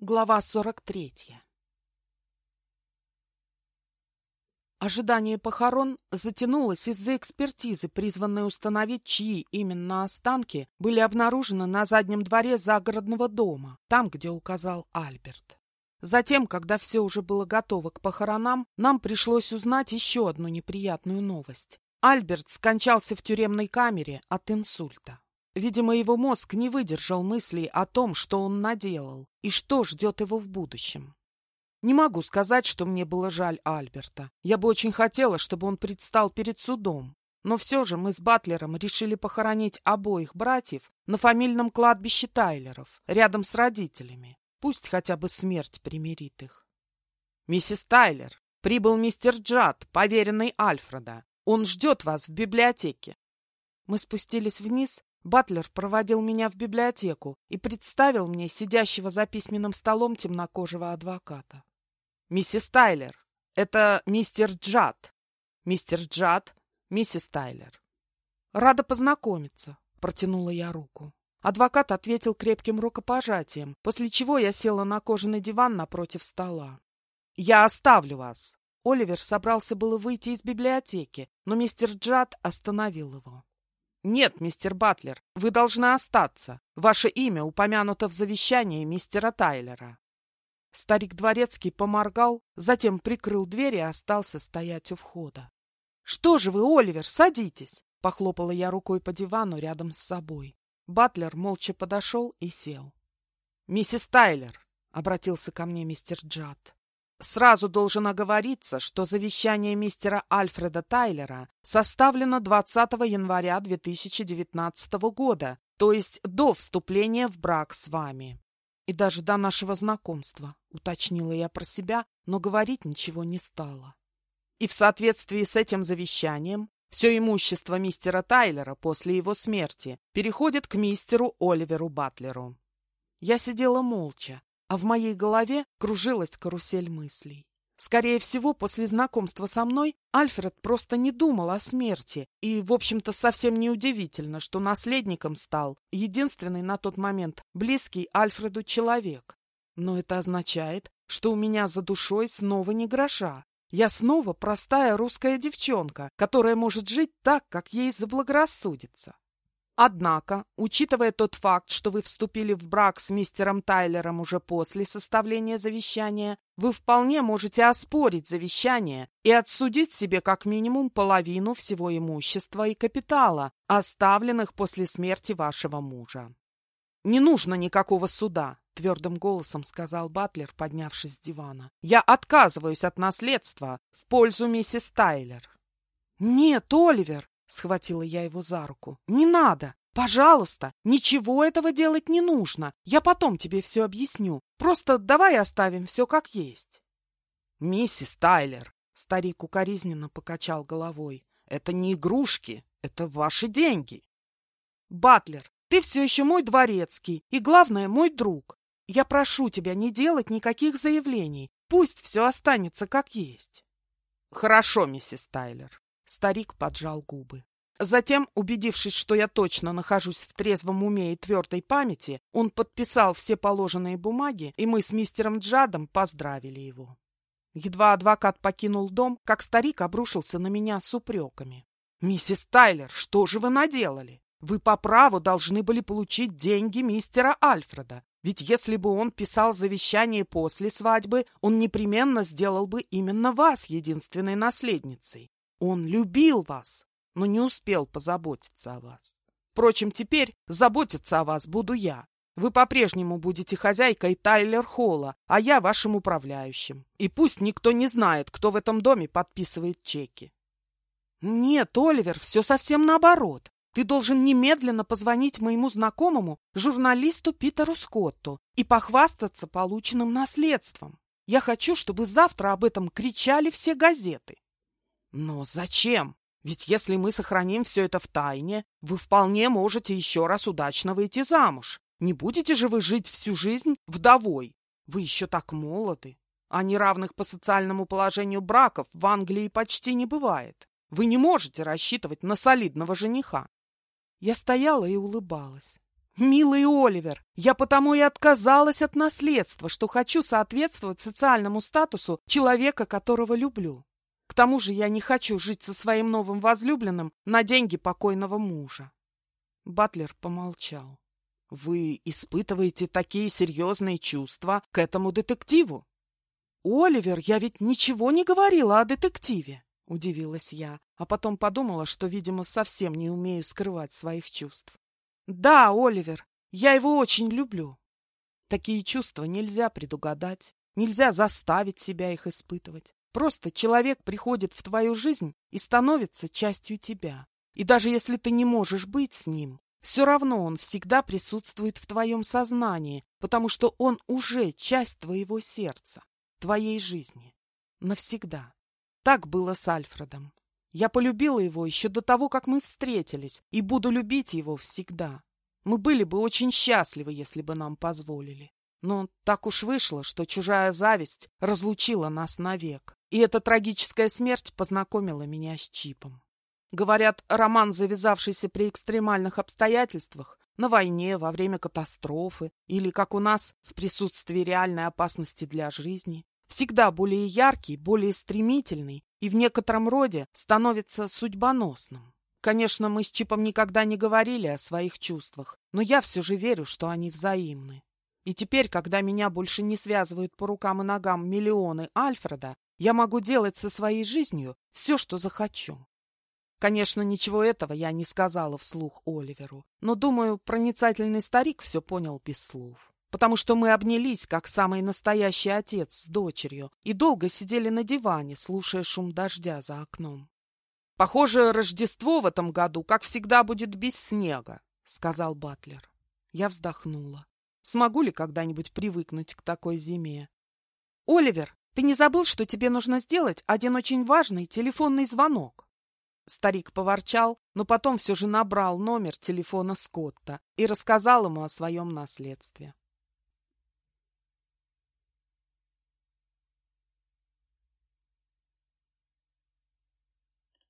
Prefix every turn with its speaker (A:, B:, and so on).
A: Глава 43 Ожидание похорон затянулось из-за экспертизы, призванной установить, чьи именно останки были обнаружены на заднем дворе загородного дома, там, где указал Альберт. Затем, когда все уже было готово к похоронам, нам пришлось узнать еще одну неприятную новость. Альберт скончался в тюремной камере от инсульта. Видимо, его мозг не выдержал мыслей о том, что он наделал и что ждет его в будущем. Не могу сказать, что мне было жаль Альберта. Я бы очень хотела, чтобы он предстал перед судом. Но все же мы с Батлером решили похоронить обоих братьев на фамильном кладбище Тайлеров, рядом с родителями. Пусть хотя бы смерть примирит их. «Миссис Тайлер, прибыл мистер Джад, поверенный Альфреда. Он ждет вас в библиотеке». Мы спустились вниз Батлер проводил меня в библиотеку и представил мне сидящего за письменным столом темнокожего адвоката. «Миссис Тайлер, это мистер Джад. Мистер Джад, миссис Тайлер». «Рада познакомиться», — протянула я руку. Адвокат ответил крепким рукопожатием, после чего я села на кожаный диван напротив стола. «Я оставлю вас». Оливер собрался было выйти из библиотеки, но мистер Джад остановил его. «Нет, мистер Батлер, вы должны остаться. Ваше имя упомянуто в завещании мистера Тайлера». Старик Дворецкий поморгал, затем прикрыл дверь и остался стоять у входа. «Что же вы, Оливер, садитесь!» — похлопала я рукой по дивану рядом с собой. Батлер молча подошел и сел. «Миссис Тайлер!» — обратился ко мне мистер Джад. Сразу должен оговориться, что завещание мистера Альфреда Тайлера составлено 20 января 2019 года, то есть до вступления в брак с вами. И даже до нашего знакомства, уточнила я про себя, но говорить ничего не стала. И в соответствии с этим завещанием все имущество мистера Тайлера после его смерти переходит к мистеру Оливеру Батлеру. Я сидела молча, а в моей голове кружилась карусель мыслей. Скорее всего, после знакомства со мной Альфред просто не думал о смерти, и, в общем-то, совсем неудивительно, что наследником стал единственный на тот момент близкий Альфреду человек. Но это означает, что у меня за душой снова не гроша. Я снова простая русская девчонка, которая может жить так, как ей заблагорассудится. Однако, учитывая тот факт, что вы вступили в брак с мистером Тайлером уже после составления завещания, вы вполне можете оспорить завещание и отсудить себе как минимум половину всего имущества и капитала, оставленных после смерти вашего мужа. «Не нужно никакого суда», — твердым голосом сказал Батлер, поднявшись с дивана. «Я отказываюсь от наследства в пользу миссис Тайлер». «Нет, Оливер, Схватила я его за руку. «Не надо! Пожалуйста! Ничего этого делать не нужно! Я потом тебе все объясню. Просто давай оставим все как есть!» «Миссис Тайлер!» Старик укоризненно покачал головой. «Это не игрушки, это ваши деньги!» «Батлер, ты все еще мой дворецкий и, главное, мой друг. Я прошу тебя не делать никаких заявлений. Пусть все останется как есть». «Хорошо, миссис Тайлер. Старик поджал губы. Затем, убедившись, что я точно нахожусь в трезвом уме и твердой памяти, он подписал все положенные бумаги, и мы с мистером Джадом поздравили его. Едва адвокат покинул дом, как старик обрушился на меня с упреками. «Миссис Тайлер, что же вы наделали? Вы по праву должны были получить деньги мистера Альфреда. Ведь если бы он писал завещание после свадьбы, он непременно сделал бы именно вас единственной наследницей. Он любил вас, но не успел позаботиться о вас. Впрочем, теперь заботиться о вас буду я. Вы по-прежнему будете хозяйкой Тайлер Холла, а я вашим управляющим. И пусть никто не знает, кто в этом доме подписывает чеки. Нет, Оливер, все совсем наоборот. Ты должен немедленно позвонить моему знакомому, журналисту Питеру Скотту, и похвастаться полученным наследством. Я хочу, чтобы завтра об этом кричали все газеты. Но зачем? Ведь если мы сохраним все это в тайне, вы вполне можете еще раз удачно выйти замуж. Не будете же вы жить всю жизнь вдовой? Вы еще так молоды. А неравных по социальному положению браков в Англии почти не бывает. Вы не можете рассчитывать на солидного жениха. Я стояла и улыбалась. Милый Оливер, я потому и отказалась от наследства, что хочу соответствовать социальному статусу человека, которого люблю. Тому же я не хочу жить со своим новым возлюбленным на деньги покойного мужа. Батлер помолчал. Вы испытываете такие серьезные чувства к этому детективу? Оливер, я ведь ничего не говорила о детективе, удивилась я, а потом подумала, что, видимо, совсем не умею скрывать своих чувств. Да, Оливер, я его очень люблю. Такие чувства нельзя предугадать, нельзя заставить себя их испытывать. Просто человек приходит в твою жизнь и становится частью тебя. И даже если ты не можешь быть с ним, все равно он всегда присутствует в твоем сознании, потому что он уже часть твоего сердца, твоей жизни. Навсегда. Так было с Альфредом. Я полюбила его еще до того, как мы встретились, и буду любить его всегда. Мы были бы очень счастливы, если бы нам позволили. Но так уж вышло, что чужая зависть разлучила нас навек. И эта трагическая смерть познакомила меня с Чипом. Говорят, роман, завязавшийся при экстремальных обстоятельствах, на войне, во время катастрофы или, как у нас, в присутствии реальной опасности для жизни, всегда более яркий, более стремительный и в некотором роде становится судьбоносным. Конечно, мы с Чипом никогда не говорили о своих чувствах, но я все же верю, что они взаимны. И теперь, когда меня больше не связывают по рукам и ногам миллионы Альфреда, я могу делать со своей жизнью все, что захочу. Конечно, ничего этого я не сказала вслух Оливеру, но, думаю, проницательный старик все понял без слов. Потому что мы обнялись, как самый настоящий отец с дочерью, и долго сидели на диване, слушая шум дождя за окном. «Похоже, Рождество в этом году, как всегда, будет без снега», — сказал Батлер. Я вздохнула. Смогу ли когда-нибудь привыкнуть к такой зиме? «Оливер, ты не забыл, что тебе нужно сделать один очень важный телефонный звонок?» Старик поворчал, но потом все же набрал номер телефона Скотта и рассказал ему о своем наследстве.